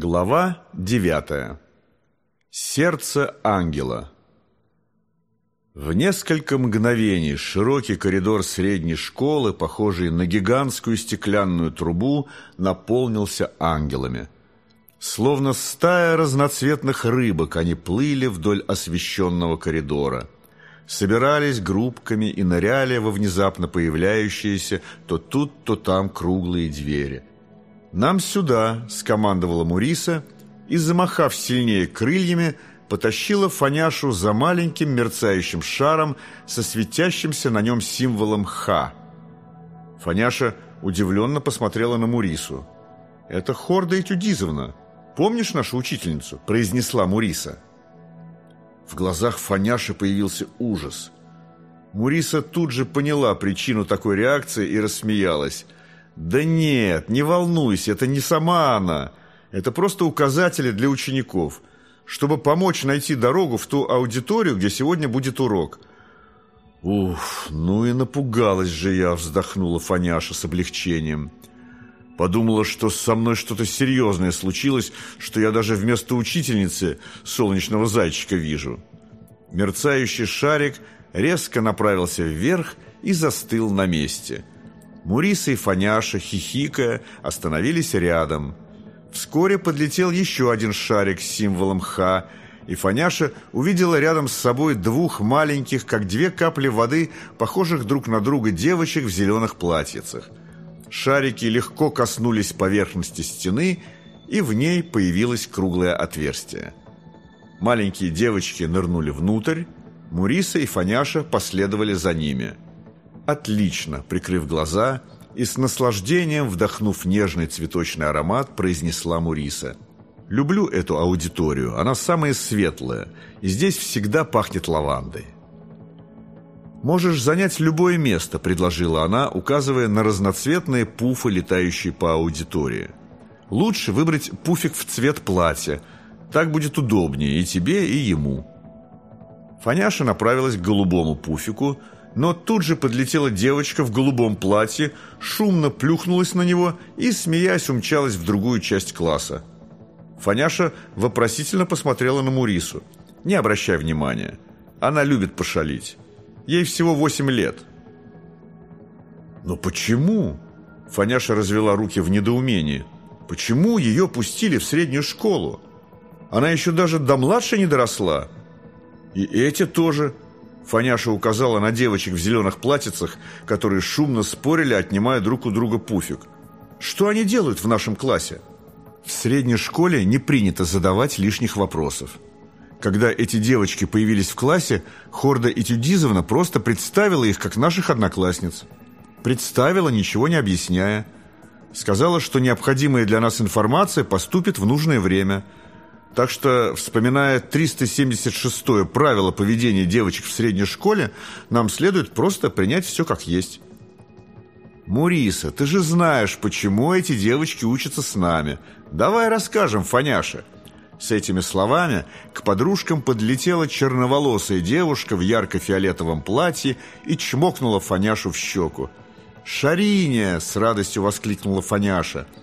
Глава девятая. Сердце ангела. В несколько мгновений широкий коридор средней школы, похожий на гигантскую стеклянную трубу, наполнился ангелами. Словно стая разноцветных рыбок они плыли вдоль освещенного коридора. Собирались группками и ныряли во внезапно появляющиеся то тут, то там круглые двери. «Нам сюда!» – скомандовала Муриса и, замахав сильнее крыльями, потащила Фаняшу за маленьким мерцающим шаром со светящимся на нем символом «Х». Фаняша удивленно посмотрела на Мурису. «Это Хорда Этюдизовна. Помнишь нашу учительницу?» – произнесла Муриса. В глазах Фаняши появился ужас. Муриса тут же поняла причину такой реакции и рассмеялась – «Да нет, не волнуйся, это не сама она. Это просто указатели для учеников, чтобы помочь найти дорогу в ту аудиторию, где сегодня будет урок». «Уф, ну и напугалась же я», — вздохнула Фаняша с облегчением. Подумала, что со мной что-то серьезное случилось, что я даже вместо учительницы солнечного зайчика вижу. Мерцающий шарик резко направился вверх и застыл на месте — Муриса и Фаняша, хихикая, остановились рядом. Вскоре подлетел еще один шарик с символом «Х», и Фаняша увидела рядом с собой двух маленьких, как две капли воды, похожих друг на друга девочек в зеленых платьицах. Шарики легко коснулись поверхности стены, и в ней появилось круглое отверстие. Маленькие девочки нырнули внутрь, Муриса и Фаняша последовали за ними – «Отлично!» – прикрыв глаза и с наслаждением, вдохнув нежный цветочный аромат, произнесла Муриса. «Люблю эту аудиторию, она самая светлая, и здесь всегда пахнет лавандой». «Можешь занять любое место», – предложила она, указывая на разноцветные пуфы, летающие по аудитории. «Лучше выбрать пуфик в цвет платья. Так будет удобнее и тебе, и ему». Фаняша направилась к голубому пуфику – но тут же подлетела девочка в голубом платье, шумно плюхнулась на него и, смеясь, умчалась в другую часть класса. Фаняша вопросительно посмотрела на Мурису. Не обращай внимания. Она любит пошалить. Ей всего восемь лет. «Но почему?» Фаняша развела руки в недоумении. «Почему ее пустили в среднюю школу? Она еще даже до младшей не доросла. И эти тоже. Фаняша указала на девочек в зеленых платьицах, которые шумно спорили, отнимая друг у друга пуфик. «Что они делают в нашем классе?» В средней школе не принято задавать лишних вопросов. Когда эти девочки появились в классе, Хорда Этюдизовна просто представила их как наших одноклассниц. Представила, ничего не объясняя. Сказала, что необходимая для нас информация поступит в нужное время – так что, вспоминая 376-е правило поведения девочек в средней школе, нам следует просто принять все как есть. «Муриса, ты же знаешь, почему эти девочки учатся с нами. Давай расскажем, Фаняша». С этими словами к подружкам подлетела черноволосая девушка в ярко-фиолетовом платье и чмокнула Фаняшу в щеку. «Шариня!» — с радостью воскликнула Фаняша —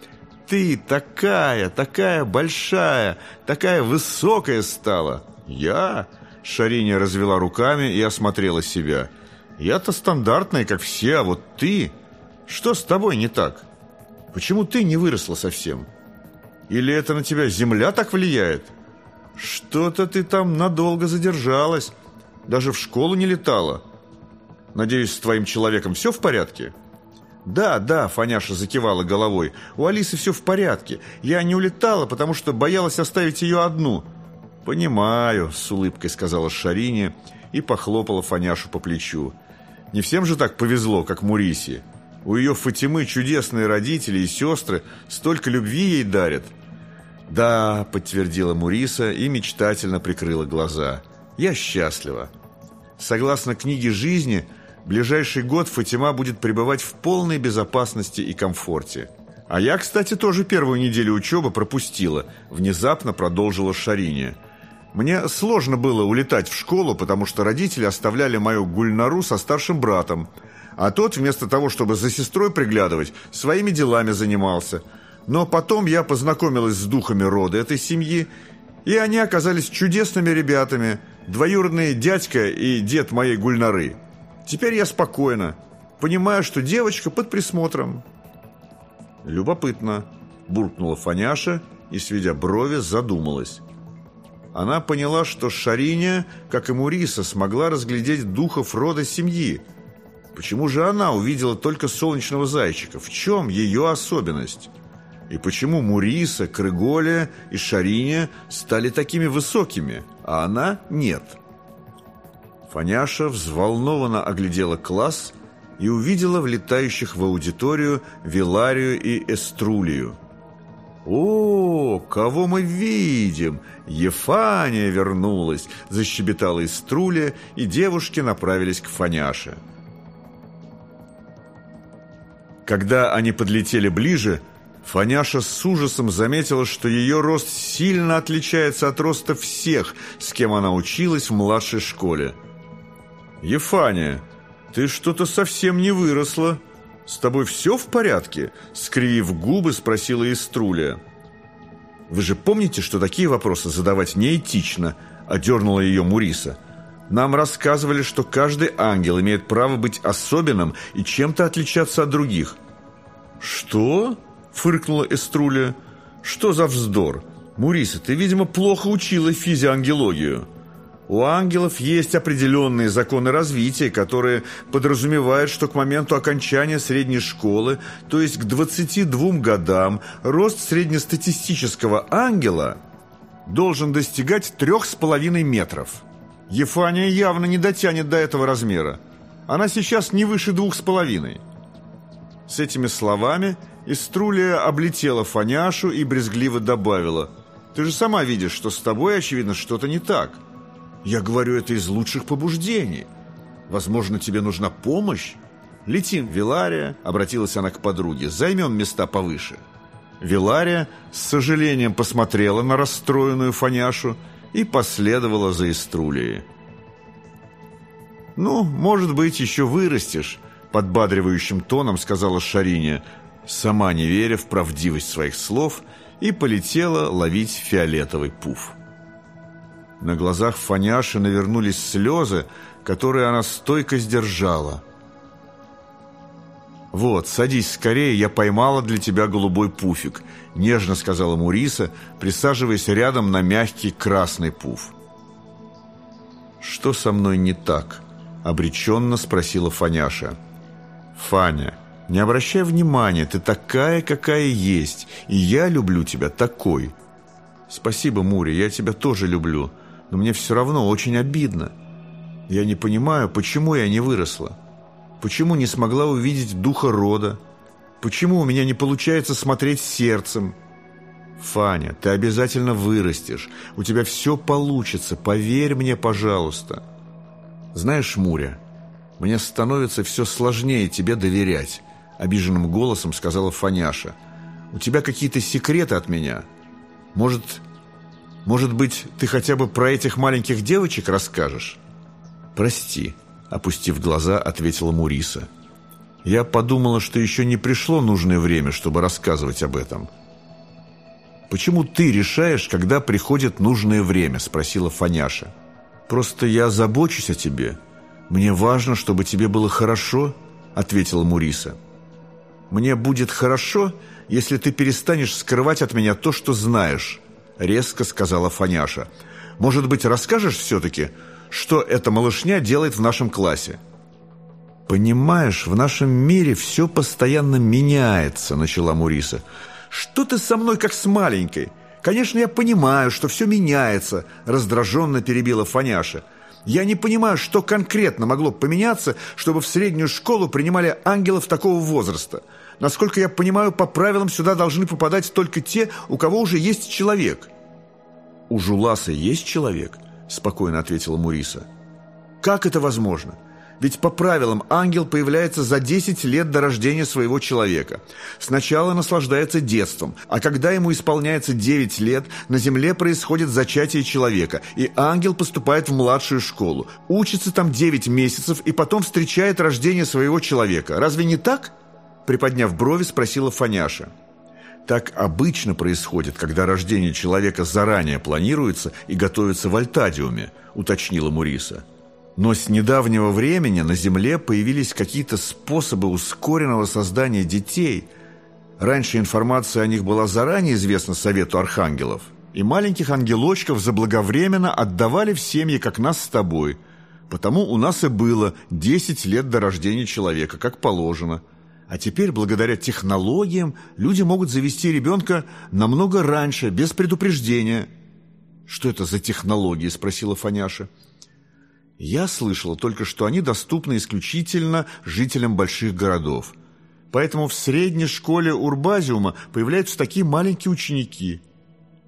ты такая, такая большая, такая высокая стала. Я? Шариня развела руками и осмотрела себя. Я-то стандартная, как все, а вот ты... Что с тобой не так? Почему ты не выросла совсем? Или это на тебя земля так влияет? Что-то ты там надолго задержалась. Даже в школу не летала. Надеюсь, с твоим человеком все в порядке?» «Да, да», — Фаняша закивала головой, — «у Алисы все в порядке. Я не улетала, потому что боялась оставить ее одну». «Понимаю», — с улыбкой сказала Шарине и похлопала Фаняшу по плечу. «Не всем же так повезло, как Мурисе. У ее Фатимы чудесные родители и сестры, столько любви ей дарят». «Да», — подтвердила Муриса и мечтательно прикрыла глаза. «Я счастлива». Согласно книге жизни, ближайший год Фатима будет пребывать в полной безопасности и комфорте. А я, кстати, тоже первую неделю учебы пропустила, внезапно продолжила Шарине. Мне сложно было улетать в школу, потому что родители оставляли мою Гульнару со старшим братом, а тот, вместо того, чтобы за сестрой приглядывать, своими делами занимался. Но потом я познакомилась с духами рода этой семьи, и они оказались чудесными ребятами, двоюродные дядька и дед моей Гульнары. Теперь я спокойна, понимаю, что девочка под присмотром. Любопытно, буркнула Фаняша и, сведя брови, задумалась. Она поняла, что Шариня, как и Муриса, смогла разглядеть духов рода семьи. Почему же она увидела только солнечного зайчика? В чем ее особенность? И почему Муриса, Крыголя и Шариня стали такими высокими, а она нет? Фаняша взволнованно оглядела класс и увидела влетающих в аудиторию Виларию и Эструлию. «О, кого мы видим! Ефания вернулась!» – защебетала Эструля, и девушки направились к Фаняше. Когда они подлетели ближе – Фаняша с ужасом заметила, что ее рост сильно отличается от роста всех, с кем она училась в младшей школе. «Ефания, ты что-то совсем не выросла. С тобой все в порядке?» Скривив губы, спросила Иструля. «Вы же помните, что такие вопросы задавать неэтично?» Одернула ее Муриса. «Нам рассказывали, что каждый ангел имеет право быть особенным и чем-то отличаться от других». «Что?» фыркнула Эструля. «Что за вздор? Муриса, ты, видимо, плохо учила физиоангелогию. У ангелов есть определенные законы развития, которые подразумевают, что к моменту окончания средней школы, то есть к 22 годам, рост среднестатистического ангела должен достигать 3,5 метров. Ефания явно не дотянет до этого размера. Она сейчас не выше двух с половиной. С этими словами Иструлия облетела Фаняшу и брезгливо добавила. «Ты же сама видишь, что с тобой, очевидно, что-то не так. Я говорю это из лучших побуждений. Возможно, тебе нужна помощь? Летим, Вилария», — обратилась она к подруге, — «займем места повыше». Вилария с сожалением посмотрела на расстроенную Фаняшу и последовала за Иструлией. «Ну, может быть, еще вырастешь», — подбадривающим тоном сказала Шариня, сама не веря в правдивость своих слов, и полетела ловить фиолетовый пуф. На глазах Фаняши навернулись слезы, которые она стойко сдержала. «Вот, садись скорее, я поймала для тебя голубой пуфик», — нежно сказала Муриса, присаживаясь рядом на мягкий красный пуф. «Что со мной не так?» — обреченно спросила Фаняша. «Фаня, не обращай внимания, ты такая, какая есть, и я люблю тебя такой. Спасибо, Мури, я тебя тоже люблю, но мне все равно очень обидно. Я не понимаю, почему я не выросла. Почему не смогла увидеть духа рода? Почему у меня не получается смотреть сердцем? Фаня, ты обязательно вырастешь. У тебя все получится, поверь мне, пожалуйста. Знаешь, Муря, мне становится все сложнее тебе доверять. — обиженным голосом сказала Фаняша. «У тебя какие-то секреты от меня. Может, может быть, ты хотя бы про этих маленьких девочек расскажешь?» «Прости», — опустив глаза, ответила Муриса. «Я подумала, что еще не пришло нужное время, чтобы рассказывать об этом». «Почему ты решаешь, когда приходит нужное время?» — спросила Фаняша. «Просто я забочусь о тебе. Мне важно, чтобы тебе было хорошо», — ответила Муриса. «Мне будет хорошо, если ты перестанешь скрывать от меня то, что знаешь», — резко сказала Фаняша. «Может быть, расскажешь все-таки, что эта малышня делает в нашем классе?» «Понимаешь, в нашем мире все постоянно меняется», — начала Муриса. «Что ты со мной как с маленькой? Конечно, я понимаю, что все меняется», — раздраженно перебила Фаняша. «Я не понимаю, что конкретно могло поменяться, чтобы в среднюю школу принимали ангелов такого возраста. Насколько я понимаю, по правилам сюда должны попадать только те, у кого уже есть человек». «У Жуласа есть человек?» – спокойно ответила Муриса. «Как это возможно? Ведь по правилам ангел появляется за 10 лет до рождения своего человека. Сначала наслаждается детством, а когда ему исполняется 9 лет, на земле происходит зачатие человека, и ангел поступает в младшую школу, учится там 9 месяцев и потом встречает рождение своего человека. Разве не так?» Приподняв брови, спросила Фаняша. Так обычно происходит, когда рождение человека заранее планируется и готовится в Альтадиуме, уточнила Муриса. Но с недавнего времени на Земле появились какие-то способы ускоренного создания детей. Раньше информация о них была заранее известна Совету Архангелов, и маленьких ангелочков заблаговременно отдавали в семьи, как нас с тобой. Потому у нас и было 10 лет до рождения человека, как положено – а теперь, благодаря технологиям, люди могут завести ребенка намного раньше, без предупреждения. «Что это за технологии?» – спросила Фаняша. «Я слышала только, что они доступны исключительно жителям больших городов. Поэтому в средней школе Урбазиума появляются такие маленькие ученики.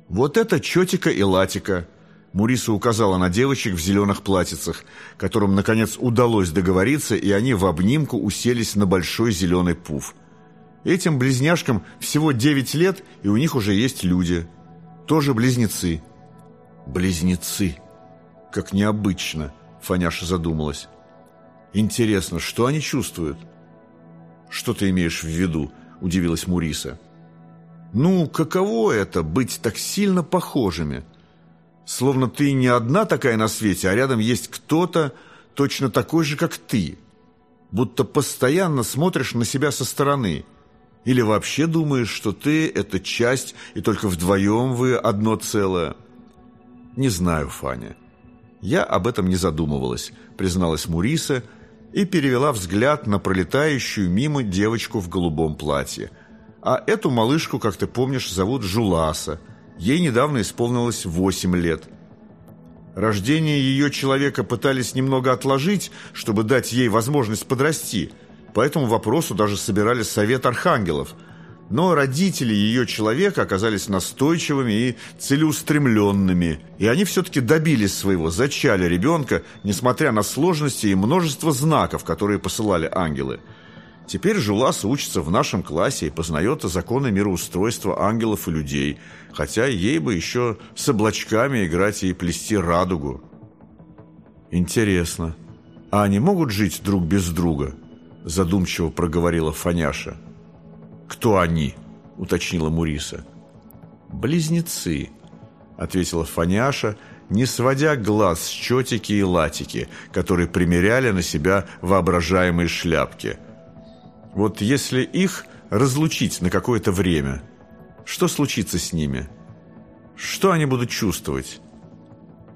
Вот это Чотика и Латика». Муриса указала на девочек в зеленых платьицах, которым, наконец, удалось договориться, и они в обнимку уселись на большой зеленый пуф. Этим близняшкам всего 9 лет, и у них уже есть люди. Тоже близнецы. Близнецы. Как необычно, Фаняша задумалась. Интересно, что они чувствуют? Что ты имеешь в виду? Удивилась Муриса. Ну, каково это, быть так сильно похожими? Словно ты не одна такая на свете, а рядом есть кто-то точно такой же, как ты. Будто постоянно смотришь на себя со стороны. Или вообще думаешь, что ты – это часть, и только вдвоем вы одно целое. Не знаю, Фаня. Я об этом не задумывалась, призналась Муриса и перевела взгляд на пролетающую мимо девочку в голубом платье. А эту малышку, как ты помнишь, зовут Жуласа – Ей недавно исполнилось 8 лет. Рождение ее человека пытались немного отложить, чтобы дать ей возможность подрасти. По этому вопросу даже собирали совет архангелов. Но родители ее человека оказались настойчивыми и целеустремленными. И они все-таки добились своего, зачали ребенка, несмотря на сложности и множество знаков, которые посылали ангелы. Теперь Жуласа учится в нашем классе и познает законы мироустройства ангелов и людей, хотя ей бы еще с облачками играть и плести радугу. Интересно, а они могут жить друг без друга? Задумчиво проговорила Фаняша. Кто они? Уточнила Муриса. Близнецы, ответила Фаняша, не сводя глаз с чотики и латики, которые примеряли на себя воображаемые шляпки – вот если их разлучить на какое-то время, что случится с ними? Что они будут чувствовать?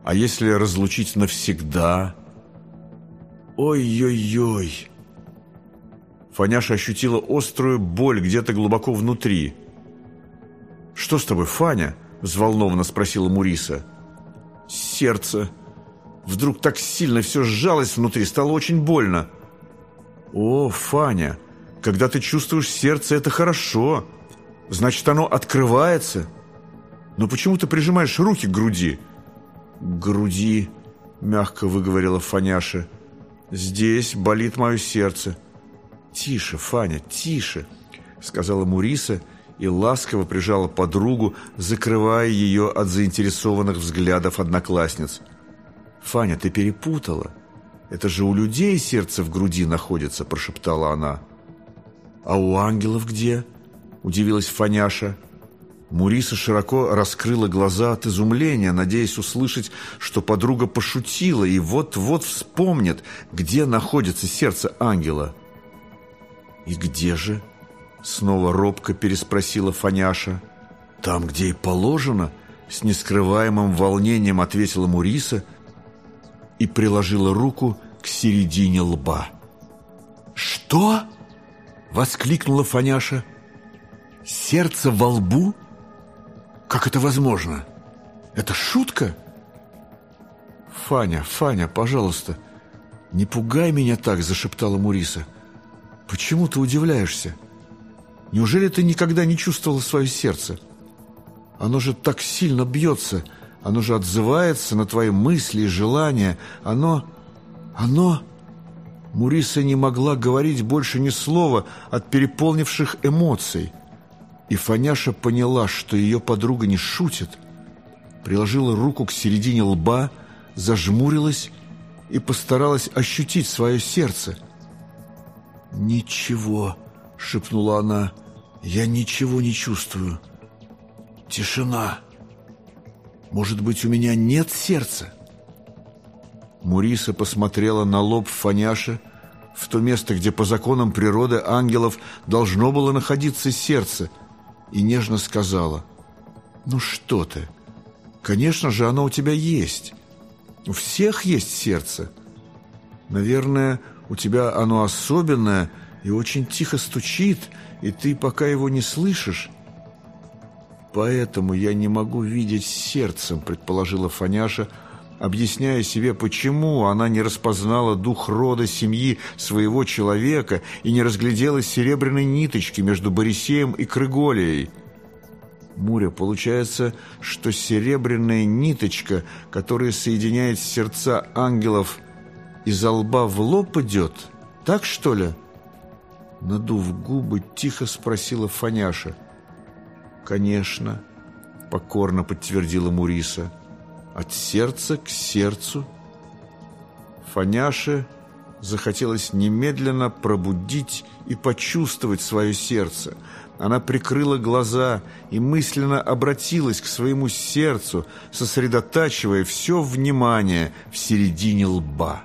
А если разлучить навсегда? Ой-ой-ой! Фаняша ощутила острую боль где-то глубоко внутри. «Что с тобой, Фаня?» – взволнованно спросила Муриса. «Сердце. Вдруг так сильно все сжалось внутри, стало очень больно». «О, Фаня!» Когда ты чувствуешь сердце, это хорошо. Значит, оно открывается. Но почему ты прижимаешь руки к груди? К груди, мягко выговорила Фаняша. Здесь болит мое сердце. Тише, Фаня, тише, сказала Муриса и ласково прижала подругу, закрывая ее от заинтересованных взглядов одноклассниц. «Фаня, ты перепутала. Это же у людей сердце в груди находится», – прошептала она. «А у ангелов где?» – удивилась Фаняша. Муриса широко раскрыла глаза от изумления, надеясь услышать, что подруга пошутила и вот-вот вспомнит, где находится сердце ангела. «И где же?» – снова робко переспросила Фаняша. «Там, где и положено», – с нескрываемым волнением ответила Муриса и приложила руку к середине лба. «Что?» Воскликнула Фаняша. Сердце во лбу? Как это возможно? Это шутка? Фаня, Фаня, пожалуйста, не пугай меня так, зашептала Муриса. Почему ты удивляешься? Неужели ты никогда не чувствовала свое сердце? Оно же так сильно бьется, оно же отзывается на твои мысли и желания, оно... оно... Муриса не могла говорить больше ни слова от переполнивших эмоций. И Фаняша поняла, что ее подруга не шутит, приложила руку к середине лба, зажмурилась и постаралась ощутить свое сердце. «Ничего», — шепнула она, Я ничего не чувствую. Тишина. Может быть, у меня нет сердца? Муриса посмотрела на лоб Фаняши, в то место, где по законам природы ангелов должно было находиться сердце, и нежно сказала, «Ну что ты, конечно же, оно у тебя есть. У всех есть сердце. Наверное, у тебя оно особенное и очень тихо стучит, и ты пока его не слышишь». «Поэтому я не могу видеть сердцем», — предположила Фаняша, объясняя себе, почему она не распознала дух рода семьи своего человека и не разглядела серебряной ниточки между Борисеем и Крыголией. Муря, получается, что серебряная ниточка, которая соединяет сердца ангелов, из лба в лоб идет? Так, что ли?» Надув губы, тихо спросила Фаняша — «Конечно», — покорно подтвердила Муриса. «От сердца к сердцу». Фаняше захотелось немедленно пробудить и почувствовать свое сердце. Она прикрыла глаза и мысленно обратилась к своему сердцу, сосредотачивая все внимание в середине лба.